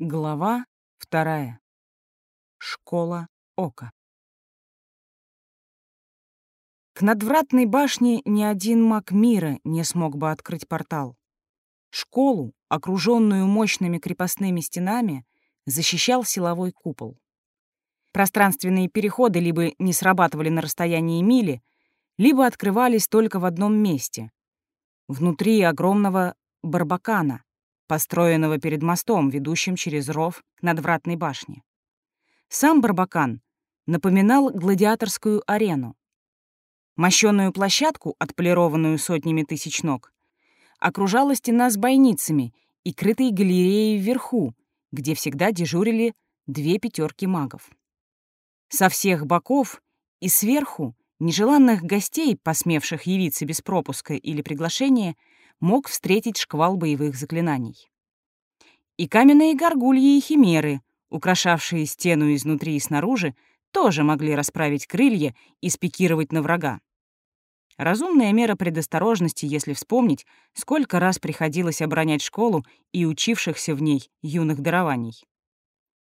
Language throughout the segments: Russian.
Глава вторая. Школа Ока. К надвратной башне ни один маг мира не смог бы открыть портал. Школу, окруженную мощными крепостными стенами, защищал силовой купол. Пространственные переходы либо не срабатывали на расстоянии мили, либо открывались только в одном месте — внутри огромного барбакана, построенного перед мостом, ведущим через ров надвратной башне. Сам Барбакан напоминал гладиаторскую арену. Мощенную площадку, отполированную сотнями тысяч ног, окружала стена с бойницами и крытой галереей вверху, где всегда дежурили две пятерки магов. Со всех боков и сверху нежеланных гостей, посмевших явиться без пропуска или приглашения, мог встретить шквал боевых заклинаний. И каменные горгульи и химеры, украшавшие стену изнутри и снаружи, тоже могли расправить крылья и спикировать на врага. Разумная мера предосторожности, если вспомнить, сколько раз приходилось оборонять школу и учившихся в ней юных дарований.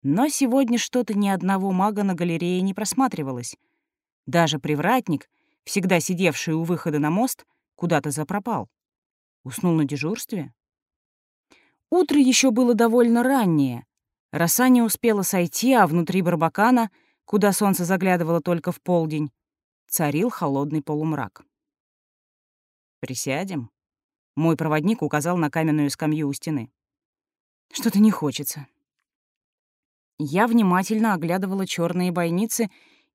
Но сегодня что-то ни одного мага на галерее не просматривалось. Даже привратник, всегда сидевший у выхода на мост, куда-то запропал. Уснул на дежурстве? Утро еще было довольно раннее. Роса не успела сойти, а внутри барбакана, куда солнце заглядывало только в полдень, царил холодный полумрак. «Присядем?» Мой проводник указал на каменную скамью у стены. «Что-то не хочется». Я внимательно оглядывала черные бойницы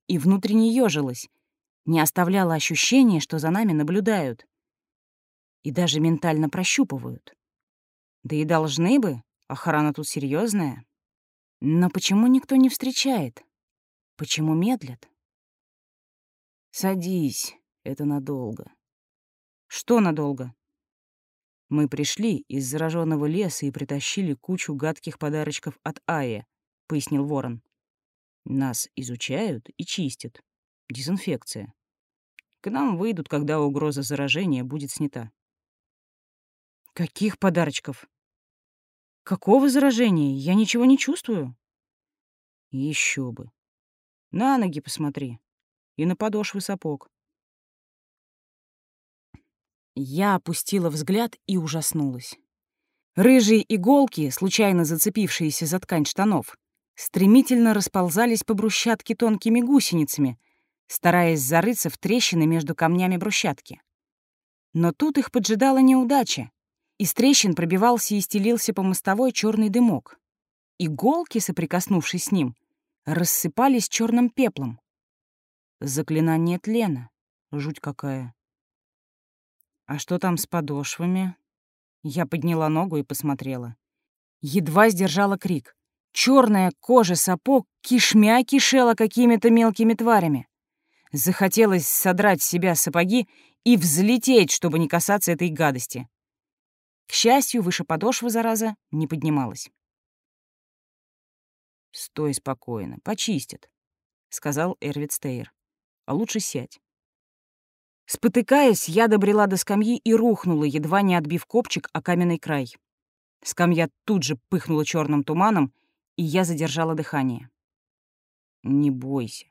и внутренне ёжилась, не оставляла ощущения, что за нами наблюдают и даже ментально прощупывают. Да и должны бы, охрана тут серьезная. Но почему никто не встречает? Почему медлят? Садись, это надолго. Что надолго? Мы пришли из зараженного леса и притащили кучу гадких подарочков от Аи, пояснил Ворон. Нас изучают и чистят. Дезинфекция. К нам выйдут, когда угроза заражения будет снята. Каких подарочков? Какого заражения? Я ничего не чувствую. Еще бы. На ноги посмотри. И на подошвы сапог. Я опустила взгляд и ужаснулась. Рыжие иголки, случайно зацепившиеся за ткань штанов, стремительно расползались по брусчатке тонкими гусеницами, стараясь зарыться в трещины между камнями брусчатки. Но тут их поджидала неудача. Из трещин пробивался и стелился по мостовой черный дымок. Иголки, соприкоснувшись с ним, рассыпались черным пеплом. Заклинание тлена. Жуть какая. А что там с подошвами? Я подняла ногу и посмотрела. Едва сдержала крик. Черная кожа сапог кишмя кишела какими-то мелкими тварями. Захотелось содрать с себя сапоги и взлететь, чтобы не касаться этой гадости. К счастью, выше подошвы, зараза, не поднималась. «Стой спокойно, почистят», — сказал Эрвит Стейр. «А лучше сядь». Спотыкаясь, я добрела до скамьи и рухнула, едва не отбив копчик о каменный край. Скамья тут же пыхнула черным туманом, и я задержала дыхание. «Не бойся.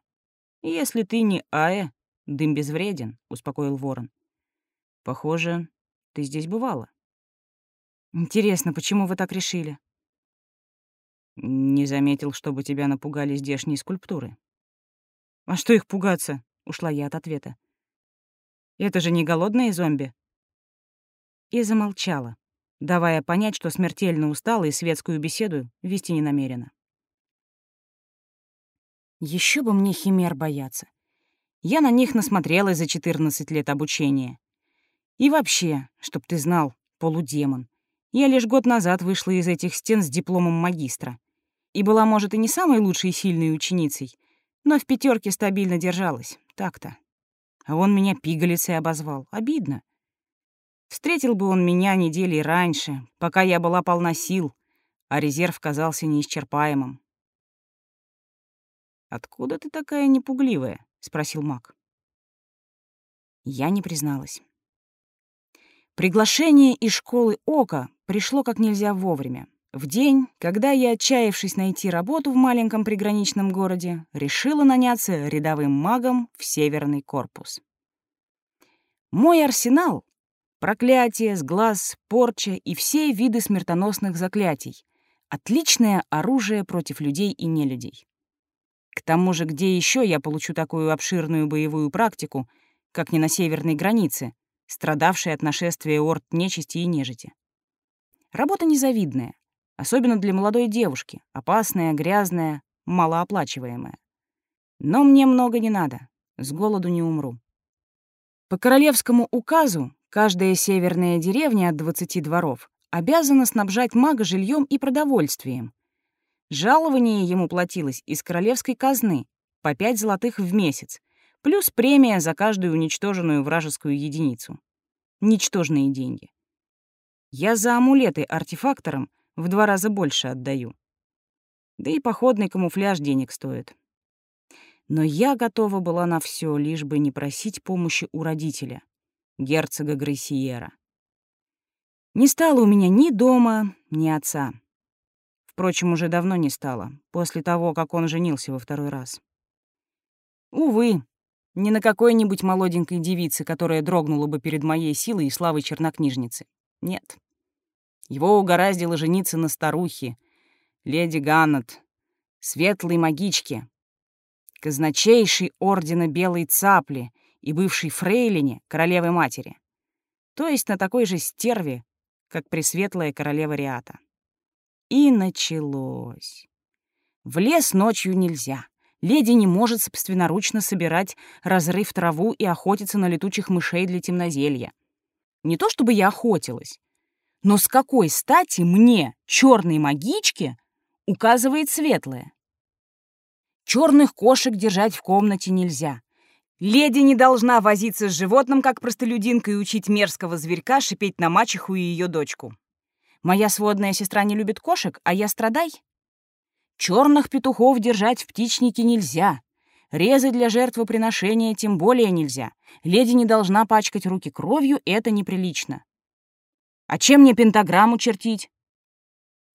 Если ты не Ая, дым безвреден», — успокоил ворон. «Похоже, ты здесь бывала». Интересно, почему вы так решили? Не заметил, чтобы тебя напугали здешние скульптуры. А что их пугаться? Ушла я от ответа. Это же не голодные зомби. И замолчала, давая понять, что смертельно устала и светскую беседу вести не намерена. Еще бы мне химер бояться. Я на них насмотрелась за 14 лет обучения. И вообще, чтоб ты знал, полудемон. Я лишь год назад вышла из этих стен с дипломом магистра. И была, может, и не самой лучшей и сильной ученицей, но в пятерке стабильно держалась. Так-то. А он меня пигалицей обозвал. Обидно. Встретил бы он меня недели раньше, пока я была полна сил, а резерв казался неисчерпаемым. «Откуда ты такая непугливая?» — спросил маг. Я не призналась. Приглашение из школы Ока пришло как нельзя вовремя. В день, когда я, отчаявшись найти работу в маленьком приграничном городе, решила наняться рядовым магом в Северный корпус. Мой арсенал — проклятие, сглаз, порча и все виды смертоносных заклятий — отличное оружие против людей и нелюдей. К тому же, где еще я получу такую обширную боевую практику, как не на северной границе, страдавшей от нашествия орд нечисти и нежити? Работа незавидная, особенно для молодой девушки, опасная, грязная, малооплачиваемая. Но мне много не надо, с голоду не умру. По королевскому указу каждая северная деревня от 20 дворов обязана снабжать мага жильем и продовольствием, Жалование ему платилось из королевской казны по пять золотых в месяц, плюс премия за каждую уничтоженную вражескую единицу. Ничтожные деньги. Я за амулеты артефакторам в два раза больше отдаю. Да и походный камуфляж денег стоит. Но я готова была на все, лишь бы не просить помощи у родителя, герцога Грейсиера. Не стало у меня ни дома, ни отца. Впрочем, уже давно не стало, после того, как он женился во второй раз. Увы, не на какой-нибудь молоденькой девице, которая дрогнула бы перед моей силой и славой чернокнижницы. Нет. Его угораздило жениться на старухе, леди Ганнет, светлой магичке, казначейшей ордена Белой Цапли и бывшей фрейлине королевы матери, то есть на такой же стерве, как пресветлая королева Риата. И началось. В лес ночью нельзя. Леди не может собственноручно собирать разрыв траву и охотиться на летучих мышей для темнозелья. Не то чтобы я охотилась, но с какой стати мне, черной магичке, указывает светлая? Черных кошек держать в комнате нельзя. Леди не должна возиться с животным, как простолюдинка, и учить мерзкого зверька шипеть на мачеху и ее дочку. Моя сводная сестра не любит кошек, а я страдай. Черных петухов держать в птичнике нельзя. Резы для жертвоприношения тем более нельзя. Леди не должна пачкать руки кровью, это неприлично. А чем мне пентаграмму чертить?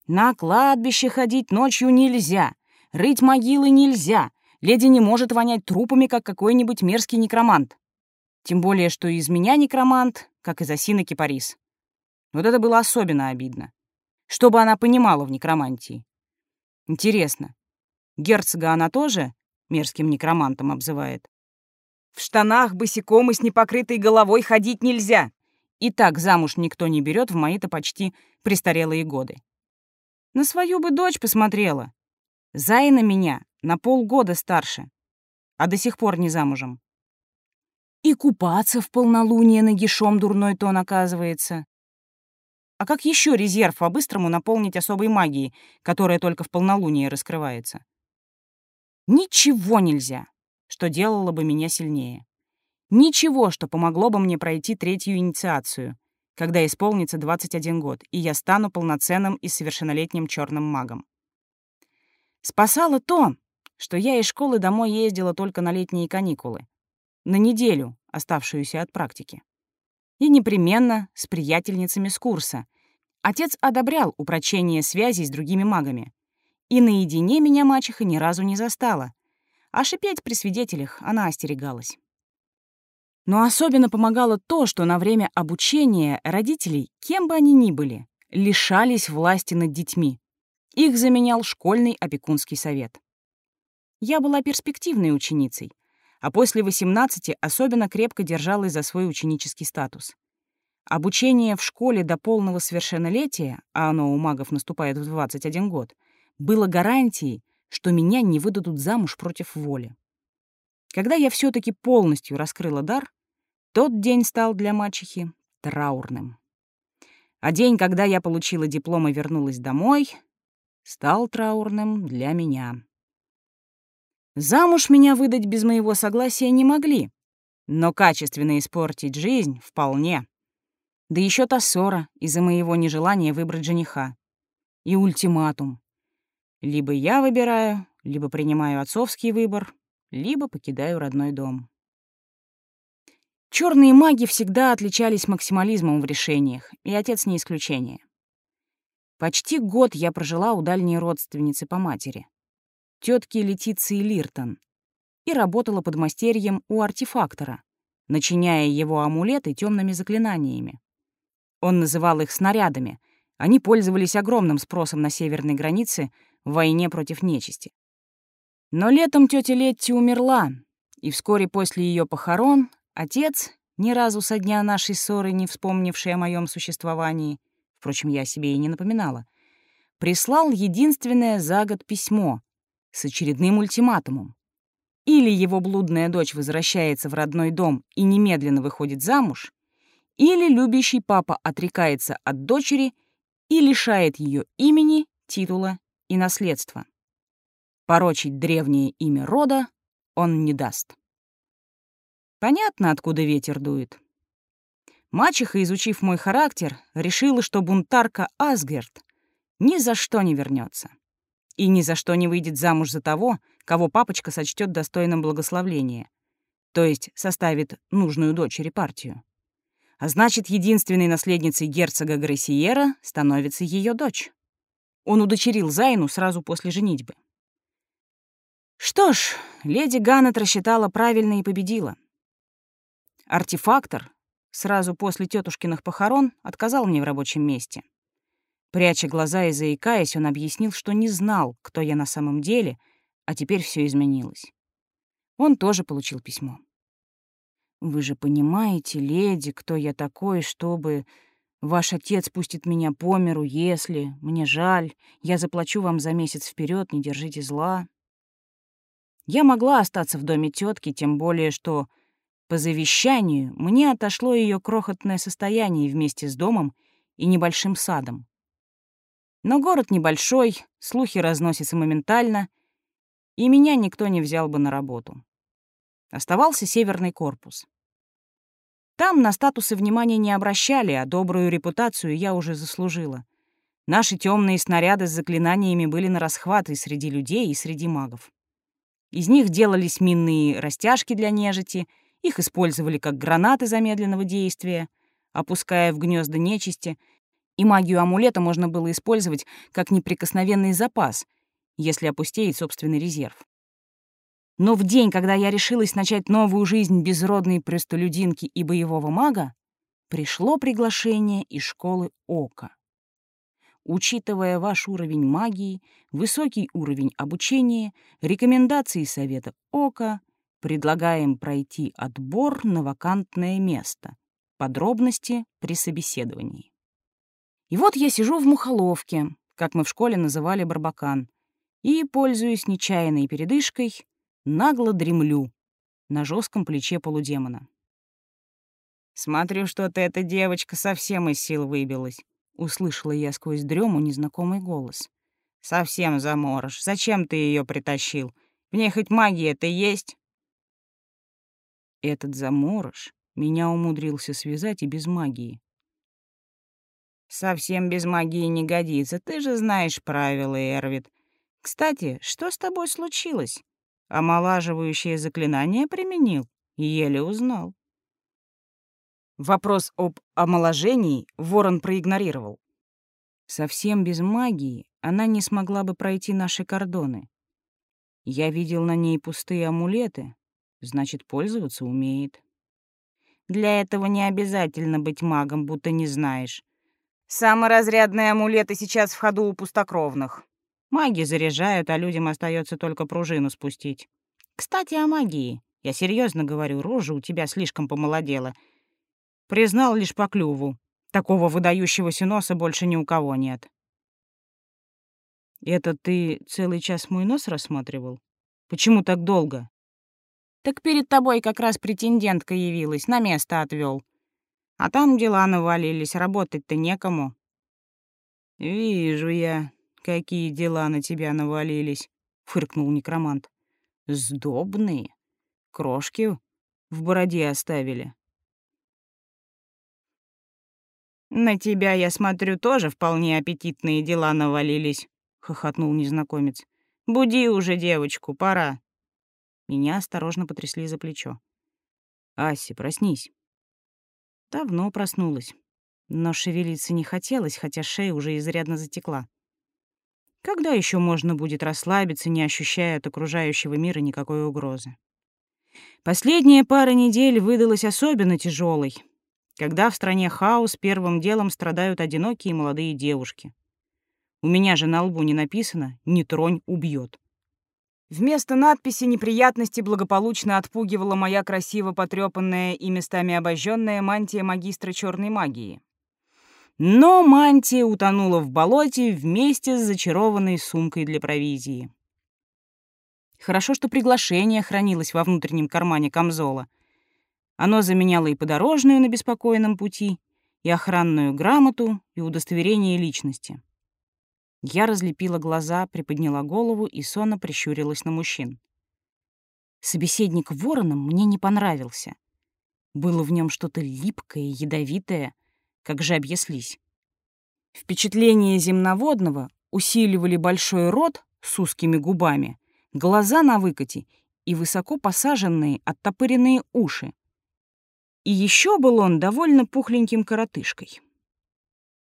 На кладбище ходить ночью нельзя. Рыть могилы нельзя. Леди не может вонять трупами, как какой-нибудь мерзкий некромант. Тем более, что из меня некромант, как из осины кипарис. Вот это было особенно обидно. Что бы она понимала в некромантии? Интересно, герцога она тоже мерзким некромантом обзывает? В штанах босиком и с непокрытой головой ходить нельзя. И так замуж никто не берет в мои-то почти престарелые годы. На свою бы дочь посмотрела. Зайна меня на полгода старше, а до сих пор не замужем. И купаться в полнолуние нагишом дурной тон оказывается. А как еще резерв по-быстрому наполнить особой магией, которая только в полнолуние раскрывается? Ничего нельзя, что делало бы меня сильнее. Ничего, что помогло бы мне пройти третью инициацию, когда исполнится 21 год, и я стану полноценным и совершеннолетним черным магом. Спасало то, что я из школы домой ездила только на летние каникулы, на неделю, оставшуюся от практики. И непременно с приятельницами с курса, Отец одобрял упрочение связей с другими магами. И наедине меня мачеха ни разу не застала. А шипеть при свидетелях она остерегалась. Но особенно помогало то, что на время обучения родителей, кем бы они ни были, лишались власти над детьми. Их заменял школьный опекунский совет. Я была перспективной ученицей, а после 18 особенно крепко держалась за свой ученический статус. Обучение в школе до полного совершеннолетия, а оно у магов наступает в 21 год, было гарантией, что меня не выдадут замуж против воли. Когда я все таки полностью раскрыла дар, тот день стал для мачехи траурным. А день, когда я получила диплом и вернулась домой, стал траурным для меня. Замуж меня выдать без моего согласия не могли, но качественно испортить жизнь — вполне. Да еще та ссора из-за моего нежелания выбрать жениха. И ультиматум. Либо я выбираю, либо принимаю отцовский выбор, либо покидаю родной дом. Черные маги всегда отличались максимализмом в решениях, и отец не исключение. Почти год я прожила у дальней родственницы по матери, тетки Летиции Лиртон, и работала под мастерьем у артефактора, начиняя его амулеты темными заклинаниями. Он называл их снарядами. Они пользовались огромным спросом на северной границе в войне против нечисти. Но летом тетя Летти умерла, и вскоре после ее похорон отец, ни разу со дня нашей ссоры не вспомнивший о моем существовании, впрочем, я себе и не напоминала, прислал единственное за год письмо с очередным ультиматумом. Или его блудная дочь возвращается в родной дом и немедленно выходит замуж, или любящий папа отрекается от дочери и лишает ее имени, титула и наследства. Порочить древнее имя рода он не даст. Понятно, откуда ветер дует. Мачеха, изучив мой характер, решила, что бунтарка Асгерт ни за что не вернется и ни за что не выйдет замуж за того, кого папочка сочтет достойным благословления, то есть составит нужную дочери партию. А значит, единственной наследницей герцога Грессиера становится ее дочь. Он удочерил Зайну сразу после женитьбы. Что ж, леди Ганнет рассчитала правильно и победила. Артефактор сразу после тетушкиных похорон отказал мне в рабочем месте. Пряча глаза и заикаясь, он объяснил, что не знал, кто я на самом деле, а теперь все изменилось. Он тоже получил письмо. «Вы же понимаете, леди, кто я такой, чтобы...» Ваш отец пустит меня по миру, если... Мне жаль. Я заплачу вам за месяц вперед, не держите зла. Я могла остаться в доме тетки, тем более, что по завещанию мне отошло ее крохотное состояние вместе с домом и небольшим садом. Но город небольшой, слухи разносятся моментально, и меня никто не взял бы на работу. Оставался северный корпус. Там на статусы внимания не обращали, а добрую репутацию я уже заслужила. Наши темные снаряды с заклинаниями были на расхват и среди людей, и среди магов. Из них делались минные растяжки для нежити, их использовали как гранаты замедленного действия, опуская в гнезда нечисти, и магию амулета можно было использовать как неприкосновенный запас, если опустеет собственный резерв. Но в день, когда я решилась начать новую жизнь безродной простолюдинки и боевого мага, пришло приглашение из школы Ока. Учитывая ваш уровень магии, высокий уровень обучения, рекомендации совета Ока, предлагаем пройти отбор на вакантное место. Подробности при собеседовании. И вот я сижу в мухоловке, как мы в школе называли барбакан, и, пользуясь нечаянной передышкой, нагло дремлю на жестком плече полудемона. «Смотрю, что-то эта девочка совсем из сил выбилась», — услышала я сквозь дрему незнакомый голос. «Совсем заморож. Зачем ты ее притащил? В ней хоть магия-то есть?» Этот заморож меня умудрился связать и без магии. «Совсем без магии не годится, ты же знаешь правила, Эрвид. Кстати, что с тобой случилось? Омолаживающее заклинание применил, еле узнал. Вопрос об омоложении Ворон проигнорировал. Совсем без магии она не смогла бы пройти наши кордоны. Я видел на ней пустые амулеты, значит, пользоваться умеет. Для этого не обязательно быть магом, будто не знаешь. Саморазрядные амулеты сейчас в ходу у пустокровных. Маги заряжают, а людям остается только пружину спустить. Кстати, о магии. Я серьезно говорю, рожа у тебя слишком помолодела. Признал лишь по клюву. Такого выдающегося носа больше ни у кого нет. Это ты целый час мой нос рассматривал? Почему так долго? Так перед тобой как раз претендентка явилась, на место отвел. А там дела навалились, работать-то некому. Вижу я, «Какие дела на тебя навалились?» — фыркнул некромант. «Сдобные. Крошки в бороде оставили». «На тебя, я смотрю, тоже вполне аппетитные дела навалились», — хохотнул незнакомец. «Буди уже девочку, пора». Меня осторожно потрясли за плечо. «Ася, проснись». Давно проснулась. но шевелиться не хотелось, хотя шея уже изрядно затекла. Когда еще можно будет расслабиться, не ощущая от окружающего мира никакой угрозы? Последняя пара недель выдалась особенно тяжелой, когда в стране хаос первым делом страдают одинокие молодые девушки. У меня же на лбу не написано «Не тронь, убьет». Вместо надписи неприятности благополучно отпугивала моя красиво потрепанная и местами обожженная мантия магистра черной магии. Но мантия утонула в болоте вместе с зачарованной сумкой для провизии. Хорошо, что приглашение хранилось во внутреннем кармане камзола. Оно заменяло и подорожную на беспокойном пути, и охранную грамоту, и удостоверение личности. Я разлепила глаза, приподняла голову и сонно прищурилась на мужчин. Собеседник вороном мне не понравился. Было в нем что-то липкое, ядовитое, как жабья слизь. Впечатление земноводного усиливали большой рот с узкими губами, глаза на выкате и высоко посаженные оттопыренные уши. И еще был он довольно пухленьким коротышкой.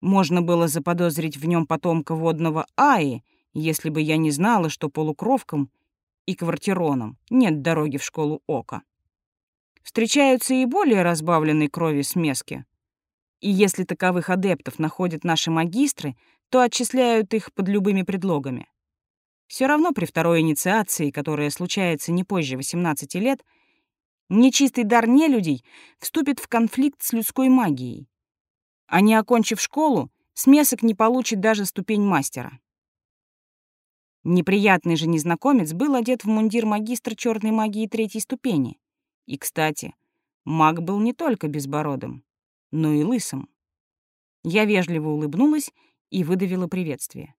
Можно было заподозрить в нем потомка водного Аи, если бы я не знала, что полукровкам и квартиронам нет дороги в школу Ока. Встречаются и более разбавленной крови смески. И если таковых адептов находят наши магистры, то отчисляют их под любыми предлогами. Все равно при второй инициации, которая случается не позже 18 лет, нечистый дар нелюдей вступит в конфликт с людской магией, а не окончив школу, смесок не получит даже ступень мастера. Неприятный же незнакомец был одет в мундир магистра черной магии третьей ступени. И, кстати, маг был не только безбородым, но и лысым. Я вежливо улыбнулась и выдавила приветствие.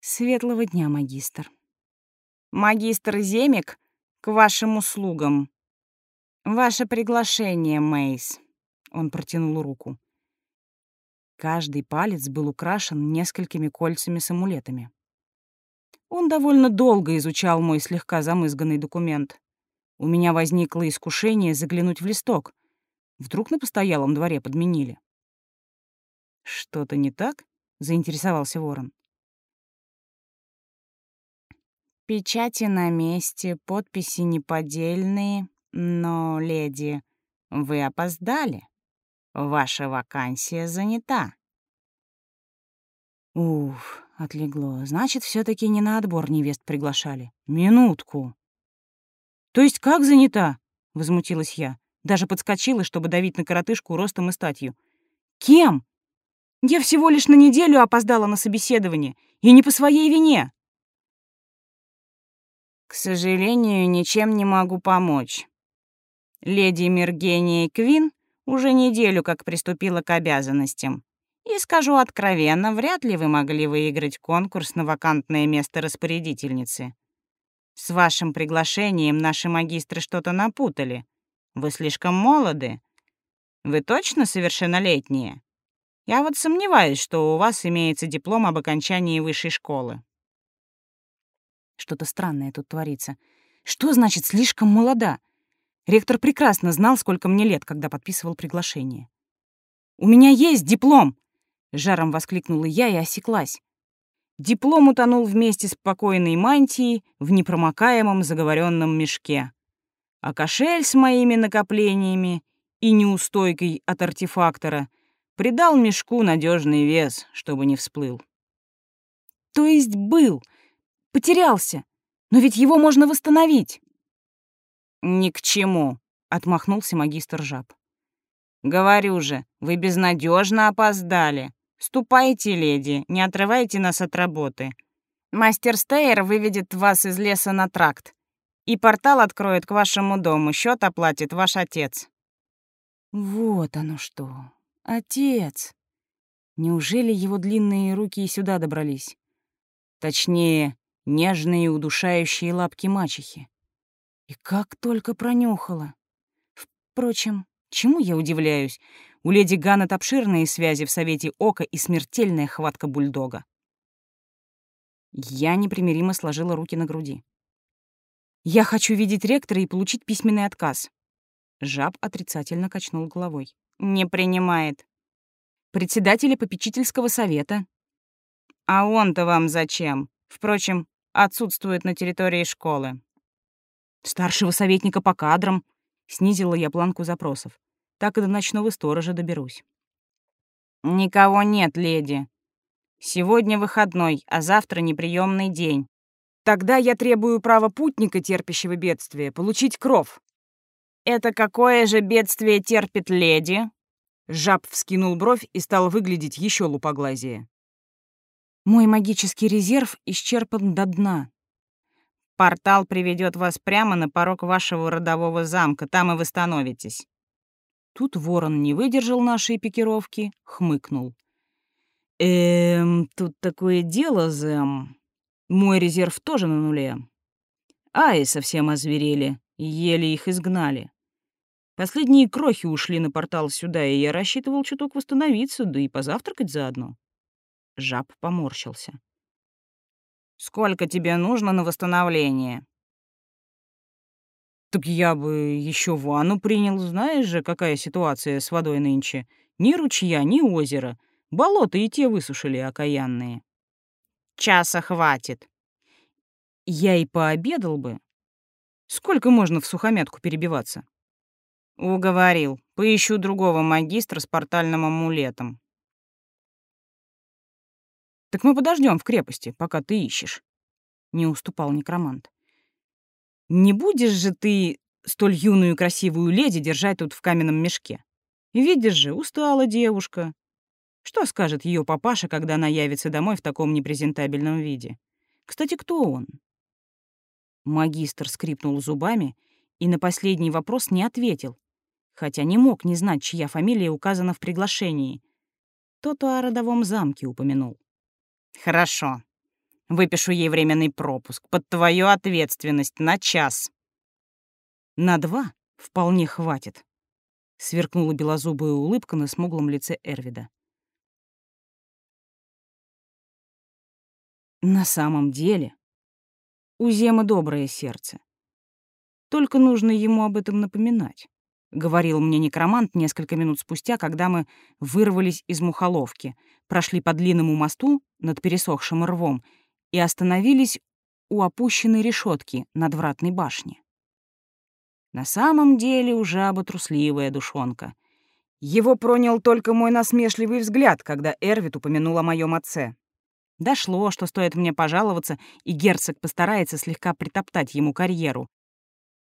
«Светлого дня, магистр». «Магистр Земик, к вашим услугам. Ваше приглашение, Мейс». Он протянул руку. Каждый палец был украшен несколькими кольцами с амулетами. Он довольно долго изучал мой слегка замызганный документ. У меня возникло искушение заглянуть в листок. Вдруг на постоялом дворе подменили. «Что-то не так?» — заинтересовался ворон. «Печати на месте, подписи неподдельные, но, леди, вы опоздали». Ваша вакансия занята. Уф, отлегло. Значит, все таки не на отбор невест приглашали. Минутку. То есть как занята? Возмутилась я. Даже подскочила, чтобы давить на коротышку ростом и статью. Кем? Я всего лишь на неделю опоздала на собеседование, и не по своей вине. К сожалению, ничем не могу помочь. Леди Мергения Квин уже неделю как приступила к обязанностям. И скажу откровенно, вряд ли вы могли выиграть конкурс на вакантное место распорядительницы. С вашим приглашением наши магистры что-то напутали. Вы слишком молоды. Вы точно совершеннолетние? Я вот сомневаюсь, что у вас имеется диплом об окончании высшей школы. Что-то странное тут творится. Что значит слишком молода? Ректор прекрасно знал, сколько мне лет, когда подписывал приглашение. «У меня есть диплом!» — жаром воскликнула я и осеклась. Диплом утонул вместе с покойной мантией в непромокаемом заговоренном мешке. А кошель с моими накоплениями и неустойкой от артефактора придал мешку надежный вес, чтобы не всплыл. То есть был, потерялся, но ведь его можно восстановить. «Ни к чему», — отмахнулся магистр жаб. «Говорю же, вы безнадежно опоздали. Ступайте, леди, не отрывайте нас от работы. Мастер Стейр выведет вас из леса на тракт, и портал откроет к вашему дому, счет оплатит ваш отец». «Вот оно что, отец!» Неужели его длинные руки и сюда добрались? Точнее, нежные удушающие лапки мачехи. И как только пронюхала. Впрочем, чему я удивляюсь? У леди Ганнет обширные связи в Совете Ока и смертельная хватка бульдога. Я непримиримо сложила руки на груди. «Я хочу видеть ректора и получить письменный отказ». Жаб отрицательно качнул головой. «Не принимает. председателя попечительского совета. А он-то вам зачем? Впрочем, отсутствует на территории школы. Старшего советника по кадрам. Снизила я планку запросов. Так и до ночного сторожа доберусь. Никого нет, леди. Сегодня выходной, а завтра неприемный день. Тогда я требую права путника, терпящего бедствие, получить кров. Это какое же бедствие терпит леди? Жаб вскинул бровь и стал выглядеть еще лупоглазее. Мой магический резерв исчерпан до дна. Портал приведет вас прямо на порог вашего родового замка, там и вы становитесь. Тут ворон не выдержал нашей пикировки, хмыкнул. Эм, тут такое дело, Зэм. Мой резерв тоже на нуле. Аи совсем озверели, еле их изгнали. Последние крохи ушли на портал сюда, и я рассчитывал чуток восстановиться, да и позавтракать заодно. Жаб поморщился. «Сколько тебе нужно на восстановление?» «Так я бы еще ванну принял, знаешь же, какая ситуация с водой нынче. Ни ручья, ни озера. Болота и те высушили окаянные». Часа хватит. Я и пообедал бы. Сколько можно в сухомятку перебиваться? Уговорил. Поищу другого магистра с портальным амулетом. Так мы подождем в крепости, пока ты ищешь. Не уступал некромант. Не будешь же ты столь юную красивую леди держать тут в каменном мешке? Видишь же, устала девушка. Что скажет ее папаша, когда она явится домой в таком непрезентабельном виде? Кстати, кто он? Магистр скрипнул зубами и на последний вопрос не ответил, хотя не мог не знать, чья фамилия указана в приглашении. Тот о родовом замке упомянул. «Хорошо. Выпишу ей временный пропуск под твою ответственность на час». «На два вполне хватит», — сверкнула белозубая улыбка на смуглом лице Эрвида. На самом деле, у Зема доброе сердце. Только нужно ему об этом напоминать, — говорил мне некромант несколько минут спустя, когда мы вырвались из мухоловки, прошли по длинному мосту над пересохшим рвом и остановились у опущенной решетки над вратной башни. На самом деле у жаба трусливая душонка. Его пронял только мой насмешливый взгляд, когда Эрвит упомянул о моем отце. Дошло, что стоит мне пожаловаться, и герцог постарается слегка притоптать ему карьеру,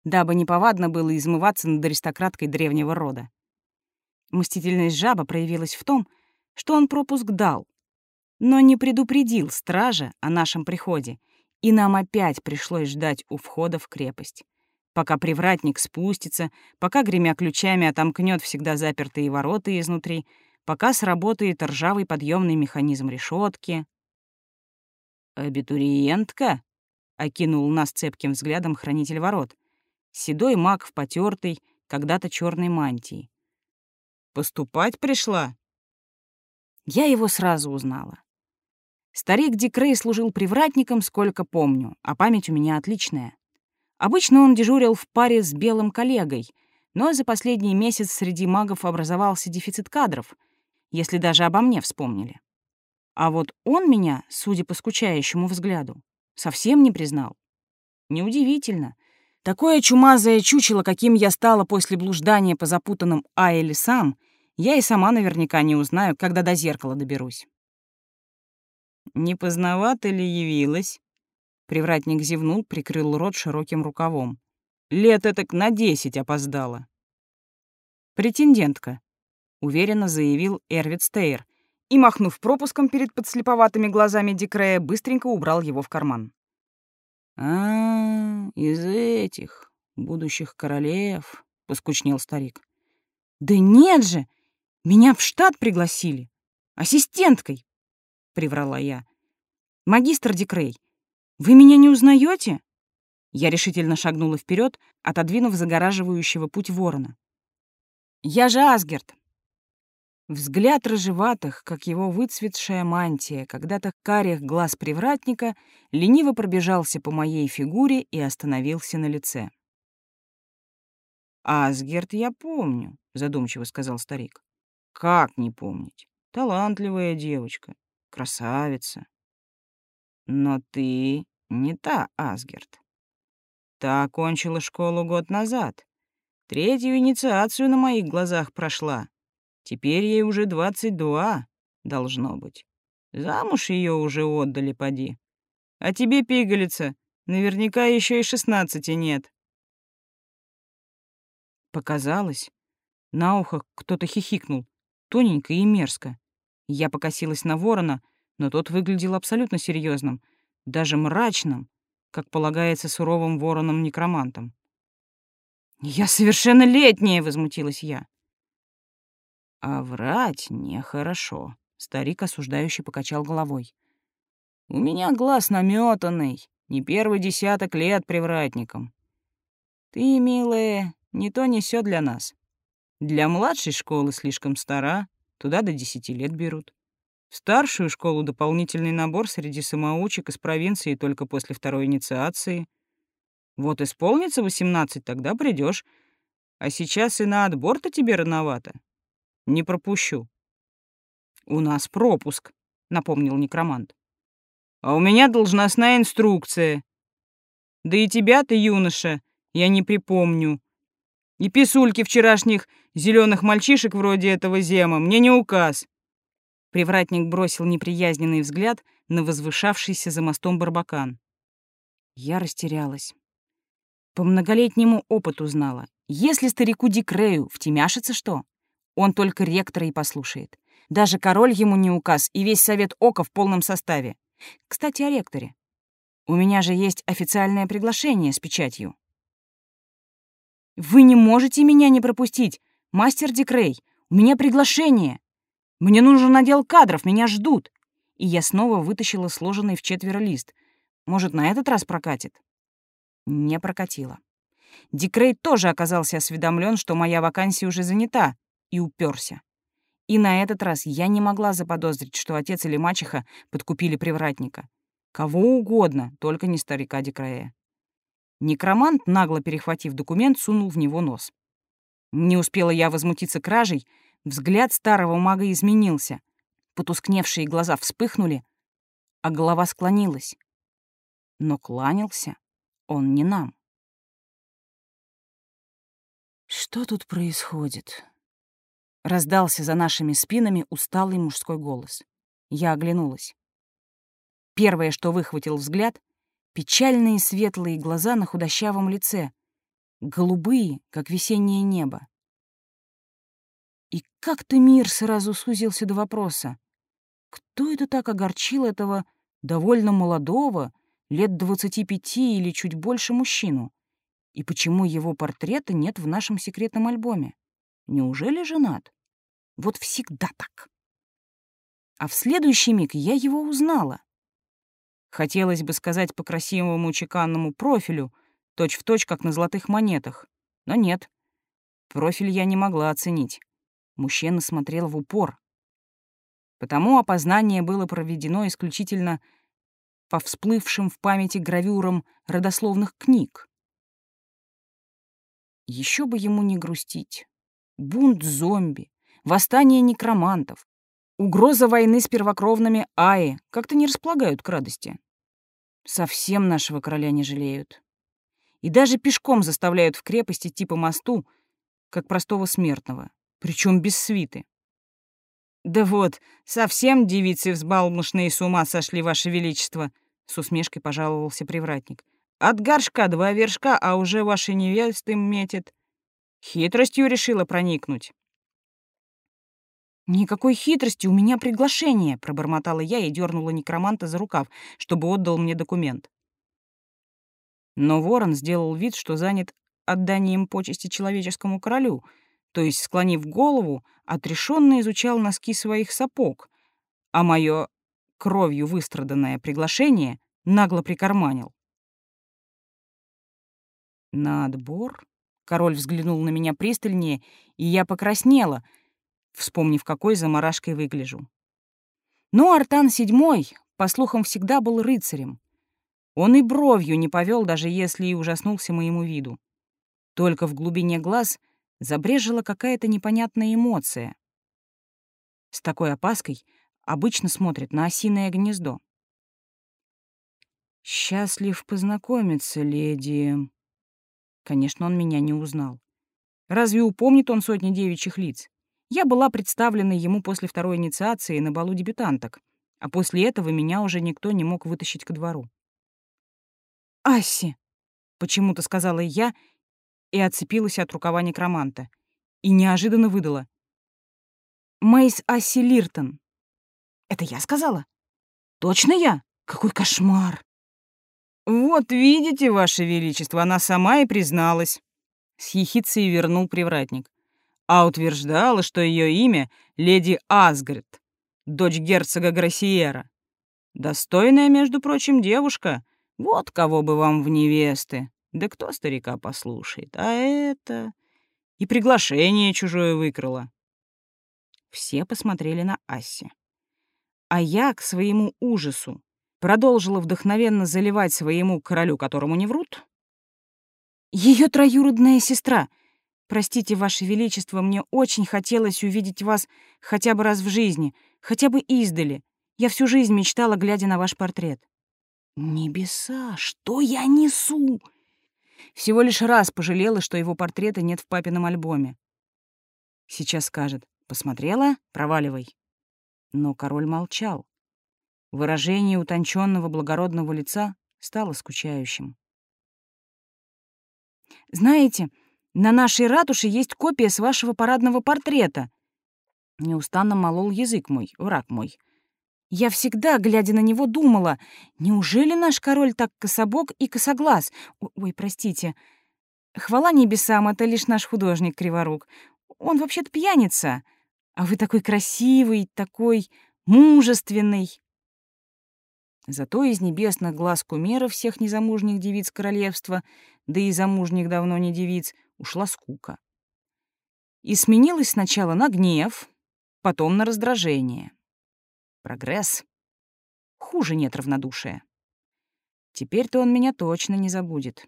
дабы неповадно было измываться над аристократкой древнего рода. Мстительность жаба проявилась в том, что он пропуск дал, но не предупредил стража о нашем приходе, и нам опять пришлось ждать у входа в крепость. Пока привратник спустится, пока, гремя ключами, отомкнет всегда запертые ворота изнутри, пока сработает ржавый подъемный механизм решетки, «Абитуриентка?» — окинул нас цепким взглядом хранитель ворот. Седой маг в потертой, когда-то черной мантии. «Поступать пришла?» Я его сразу узнала. Старик Дикрей служил привратником, сколько помню, а память у меня отличная. Обычно он дежурил в паре с белым коллегой, но за последний месяц среди магов образовался дефицит кадров, если даже обо мне вспомнили. А вот он меня, судя по скучающему взгляду, совсем не признал. Неудивительно. Такое чумазое чучело, каким я стала после блуждания по запутанным А сам, я и сама наверняка не узнаю, когда до зеркала доберусь. «Не поздновато ли явилась?» Привратник зевнул, прикрыл рот широким рукавом. «Лет этак на десять опоздала». «Претендентка», — уверенно заявил Эрвит Стейр, и, махнув пропуском перед подслеповатыми глазами Дикрея, быстренько убрал его в карман. «А, из этих будущих королев», — поскучнел старик. «Да нет же! Меня в штат пригласили! Ассистенткой!» — приврала я. «Магистр Дикрей, вы меня не узнаете? Я решительно шагнула вперед, отодвинув загораживающего путь ворона. «Я же Асгерт, Взгляд рыжеватых, как его выцветшая мантия, когда-то карих глаз привратника, лениво пробежался по моей фигуре и остановился на лице. «Асгерт я помню», — задумчиво сказал старик. «Как не помнить? талантливая девочка, красавица. Но ты не та, Асгерт. Та окончила школу год назад. Третью инициацию на моих глазах прошла. Теперь ей уже двадцать два, должно быть. Замуж ее уже отдали, поди. А тебе, пигалица, наверняка еще и шестнадцати нет. Показалось. На ухо кто-то хихикнул, тоненько и мерзко. Я покосилась на ворона, но тот выглядел абсолютно серьезным, даже мрачным, как полагается суровым вороном-некромантом. «Я совершеннолетняя!» — возмутилась я. «А врать нехорошо», — старик осуждающий покачал головой. «У меня глаз наметанный, не первый десяток лет привратником. Ты, милая, не то не сё для нас. Для младшей школы слишком стара, туда до десяти лет берут. В старшую школу дополнительный набор среди самоучек из провинции только после второй инициации. Вот исполнится восемнадцать, тогда придешь. А сейчас и на отбор-то тебе рановато. Не пропущу. У нас пропуск, напомнил некромант. А у меня должностная инструкция. Да и тебя-то, юноша, я не припомню. И писульки вчерашних зеленых мальчишек вроде этого Зема мне не указ. Привратник бросил неприязненный взгляд на возвышавшийся за мостом барбакан. Я растерялась. По многолетнему опыту знала. Если старику Дикрею втемяшится что, он только ректора и послушает. Даже король ему не указ, и весь совет ока в полном составе. Кстати, о ректоре. У меня же есть официальное приглашение с печатью. «Вы не можете меня не пропустить, мастер Дикрей. У меня приглашение. Мне нужен отдел кадров, меня ждут». И я снова вытащила сложенный в четверо лист. Может, на этот раз прокатит? Не прокатило. Дикрей тоже оказался осведомлен, что моя вакансия уже занята, и уперся. И на этот раз я не могла заподозрить, что отец или мачеха подкупили привратника. Кого угодно, только не старика Дикрея. Некромант, нагло перехватив документ, сунул в него нос. Не успела я возмутиться кражей, взгляд старого мага изменился. Потускневшие глаза вспыхнули, а голова склонилась. Но кланялся он не нам. «Что тут происходит?» Раздался за нашими спинами усталый мужской голос. Я оглянулась. Первое, что выхватил взгляд, Печальные светлые глаза на худощавом лице, голубые, как весеннее небо. И как-то мир сразу сузился до вопроса. Кто это так огорчил этого довольно молодого, лет двадцати пяти или чуть больше мужчину? И почему его портрета нет в нашем секретном альбоме? Неужели женат? Вот всегда так. А в следующий миг я его узнала. Хотелось бы сказать по красивому чеканному профилю, точь-в-точь, точь, как на золотых монетах. Но нет. Профиль я не могла оценить. Мужчина смотрел в упор. Потому опознание было проведено исключительно по всплывшим в памяти гравюрам родословных книг. Еще бы ему не грустить. Бунт зомби, восстание некромантов, Угроза войны с первокровными Аи как-то не располагают к радости. Совсем нашего короля не жалеют. И даже пешком заставляют в крепости типа мосту, как простого смертного, причем без свиты. «Да вот, совсем девицы взбалмошные с ума сошли, Ваше Величество!» — с усмешкой пожаловался привратник. «От горшка два вершка, а уже ваши невесты метит. Хитростью решила проникнуть». «Никакой хитрости, у меня приглашение», — пробормотала я и дернула некроманта за рукав, чтобы отдал мне документ. Но ворон сделал вид, что занят отданием почести человеческому королю, то есть, склонив голову, отрешенно изучал носки своих сапог, а мое кровью выстраданное приглашение нагло прикарманил. «На отбор?» — король взглянул на меня пристальнее, и я покраснела — вспомнив, какой заморашкой выгляжу. Но Артан седьмой, по слухам, всегда был рыцарем. Он и бровью не повел, даже если и ужаснулся моему виду. Только в глубине глаз забрежила какая-то непонятная эмоция. С такой опаской обычно смотрит на осиное гнездо. «Счастлив познакомиться, леди...» Конечно, он меня не узнал. Разве упомнит он сотни девичьих лиц? Я была представлена ему после второй инициации на балу дебютанток, а после этого меня уже никто не мог вытащить к двору. «Асси!» — почему-то сказала я и отцепилась от рукава некроманта. И неожиданно выдала. «Мэйс Асси Лиртон». «Это я сказала?» «Точно я? Какой кошмар!» «Вот видите, Ваше Величество, она сама и призналась», — с ехицей вернул привратник. А утверждала, что ее имя — леди Асгард, дочь герцога Гроссиера. Достойная, между прочим, девушка. Вот кого бы вам в невесты. Да кто старика послушает? А это... И приглашение чужое выкрала. Все посмотрели на Асси. А я, к своему ужасу, продолжила вдохновенно заливать своему королю, которому не врут. Ее троюродная сестра. Простите, Ваше Величество, мне очень хотелось увидеть вас хотя бы раз в жизни, хотя бы издали. Я всю жизнь мечтала, глядя на ваш портрет. Небеса, что я несу? Всего лишь раз пожалела, что его портрета нет в папином альбоме. Сейчас скажет «Посмотрела? Проваливай». Но король молчал. Выражение утонченного благородного лица стало скучающим. «Знаете, на нашей ратуше есть копия с вашего парадного портрета». Неустанно молол язык мой, враг мой. Я всегда, глядя на него, думала, неужели наш король так кособок и косоглаз? Ой, простите. Хвала небесам, это лишь наш художник Криворук. Он вообще-то пьяница. А вы такой красивый, такой мужественный. Зато из небесных глаз кумира всех незамужних девиц королевства, да и замужних давно не девиц, ушла скука. И сменилась сначала на гнев, потом на раздражение. Прогресс. Хуже нет равнодушия. Теперь-то он меня точно не забудет.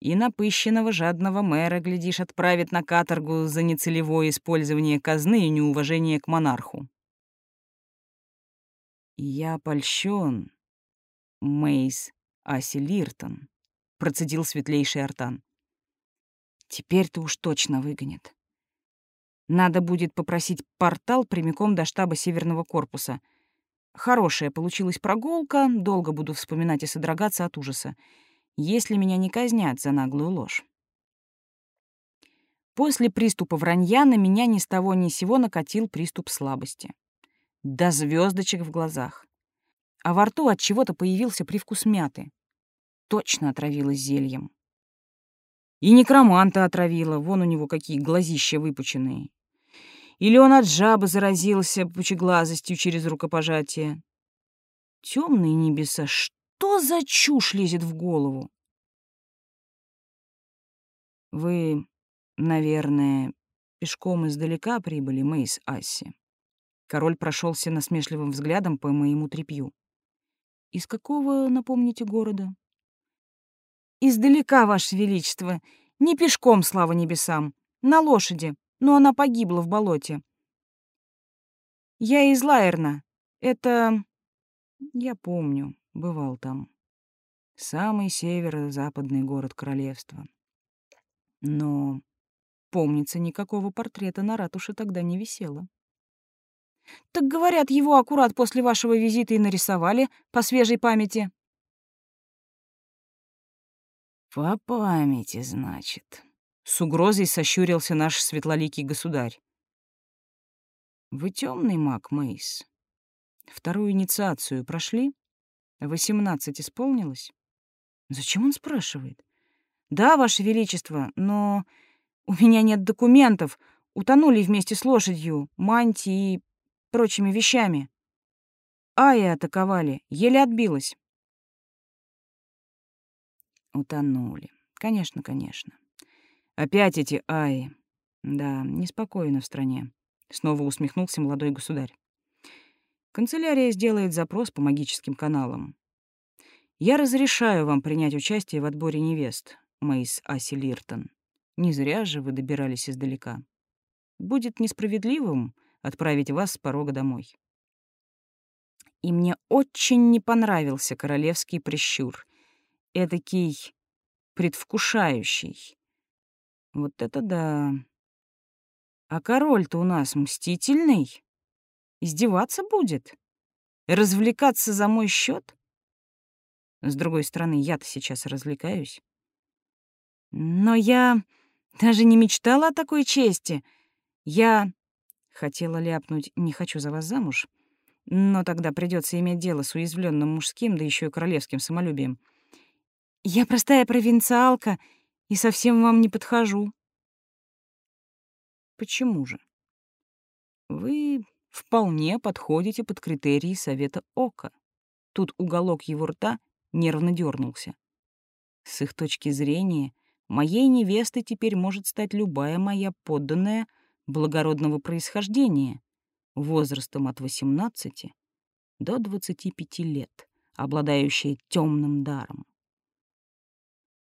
И напыщенного жадного мэра, глядишь, отправит на каторгу за нецелевое использование казны и неуважение к монарху. «Я польщен, Мейс Аси Лиртон», — процедил светлейший Артан. «Теперь-то уж точно выгонит. Надо будет попросить портал прямиком до штаба Северного корпуса. Хорошая получилась прогулка, долго буду вспоминать и содрогаться от ужаса, если меня не казнят за наглую ложь». После приступа вранья на меня ни с того ни сего накатил приступ слабости до звездочек в глазах. А во рту от чего-то появился привкус мяты. Точно отравилась зельем. И некроманта отравила, вон у него какие глазища выпученные. Или он от жабы заразился пучеглазостью через рукопожатие. Темные небеса, что за чушь лезет в голову? Вы, наверное, пешком издалека прибыли, Мэйс Асси. Король прошелся насмешливым взглядом по моему трепью. «Из какого, напомните, города?» «Издалека, Ваше Величество. Не пешком, слава небесам. На лошади, но она погибла в болоте. Я из Лаерна. Это... Я помню, бывал там. Самый северо-западный город королевства. Но, помнится, никакого портрета на ратуше тогда не висело. Так говорят, его аккурат после вашего визита и нарисовали по свежей памяти. По памяти, значит. С угрозой сощурился наш светлоликий государь. Вы темный маг, Мейс. Вторую инициацию прошли? Восемнадцать исполнилось? Зачем он спрашивает? Да, Ваше Величество, но у меня нет документов. Утонули вместе с лошадью, мантией и прочими вещами. Аи атаковали, еле отбилась. Утонули. Конечно, конечно. Опять эти Аи. Да, неспокойно в стране. Снова усмехнулся молодой государь. Канцелярия сделает запрос по магическим каналам. Я разрешаю вам принять участие в отборе невест, Мэйс Аси Лиртон. Не зря же вы добирались издалека. Будет несправедливым отправить вас с порога домой. И мне очень не понравился королевский прищур. Эдакий предвкушающий. Вот это да. А король-то у нас мстительный. Издеваться будет? Развлекаться за мой счет? С другой стороны, я-то сейчас развлекаюсь. Но я даже не мечтала о такой чести. Я хотела ляпнуть «не хочу за вас замуж», но тогда придется иметь дело с уязвленным мужским, да еще и королевским самолюбием. Я простая провинциалка и совсем вам не подхожу. Почему же? Вы вполне подходите под критерии совета Ока. Тут уголок его рта нервно дернулся. С их точки зрения, моей невестой теперь может стать любая моя подданная благородного происхождения, возрастом от 18 до 25 лет, обладающая темным даром.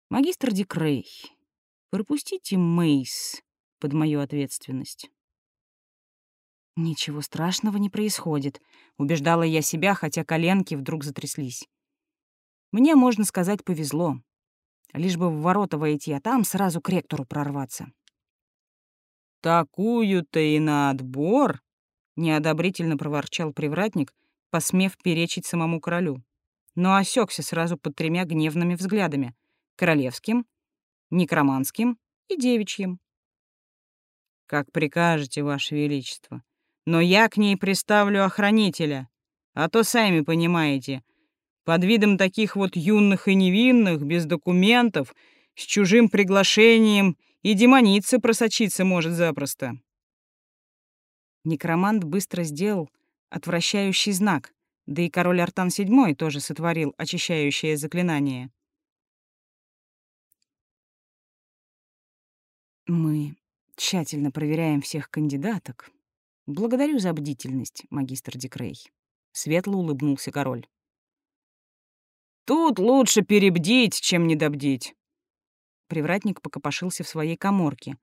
Магистр Дикрей, пропустите Мейс под мою ответственность. Ничего страшного не происходит, убеждала я себя, хотя коленки вдруг затряслись. Мне, можно сказать, повезло. Лишь бы в ворота войти, а там сразу к ректору прорваться. «Такую-то и на отбор!» — неодобрительно проворчал привратник, посмев перечить самому королю. Но осекся сразу под тремя гневными взглядами — королевским, некроманским и девичьим. «Как прикажете, Ваше Величество, но я к ней приставлю охранителя, а то, сами понимаете, — под видом таких вот юных и невинных, без документов, с чужим приглашением и демоница просочиться может запросто. Некромант быстро сделал отвращающий знак, да и король Артан VII тоже сотворил очищающее заклинание. Мы тщательно проверяем всех кандидаток. Благодарю за бдительность, магистр Дикрей. Светло улыбнулся король. Тут лучше перебдить, чем недобдить. Привратник покопошился в своей коморке,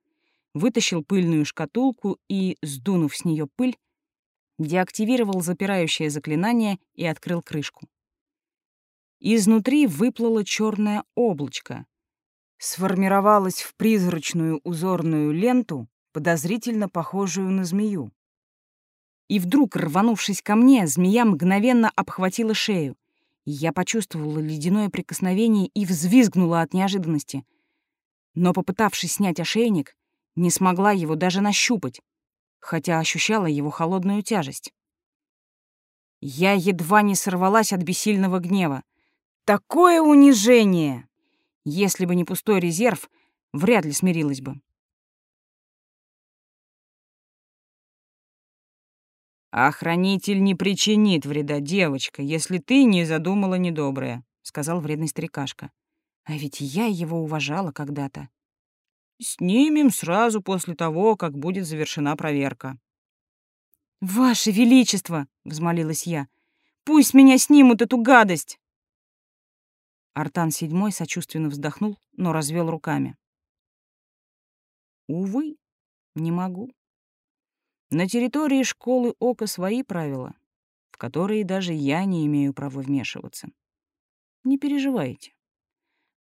вытащил пыльную шкатулку и, сдунув с нее пыль, деактивировал запирающее заклинание и открыл крышку. Изнутри выплыло черное облачко, сформировалось в призрачную узорную ленту, подозрительно похожую на змею. И вдруг, рванувшись ко мне, змея мгновенно обхватила шею. Я почувствовала ледяное прикосновение и взвизгнула от неожиданности. Но, попытавшись снять ошейник, не смогла его даже нащупать, хотя ощущала его холодную тяжесть. Я едва не сорвалась от бессильного гнева. Такое унижение! Если бы не пустой резерв, вряд ли смирилась бы. «Охранитель не причинит вреда, девочка, если ты не задумала недоброе», — сказал вредный старикашка. «А ведь я его уважала когда-то». «Снимем сразу после того, как будет завершена проверка». «Ваше Величество!» — взмолилась я. «Пусть меня снимут эту гадость!» Артан седьмой сочувственно вздохнул, но развел руками. «Увы, не могу. На территории школы Ока свои правила, в которые даже я не имею права вмешиваться. Не переживайте.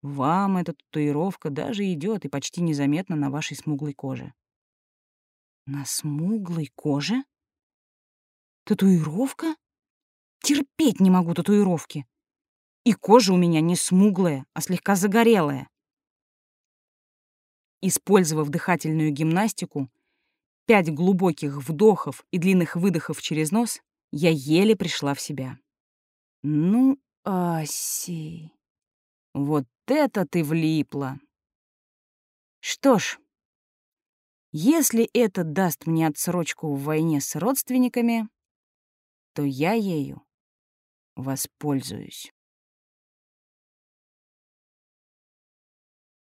Вам эта татуировка даже идет и почти незаметна на вашей смуглой коже. На смуглой коже? Татуировка? Терпеть не могу татуировки. И кожа у меня не смуглая, а слегка загорелая. Использовав дыхательную гимнастику, пять глубоких вдохов и длинных выдохов через нос, я еле пришла в себя. «Ну, Аси, вот это ты влипла!» Что ж, если это даст мне отсрочку в войне с родственниками, то я ею воспользуюсь.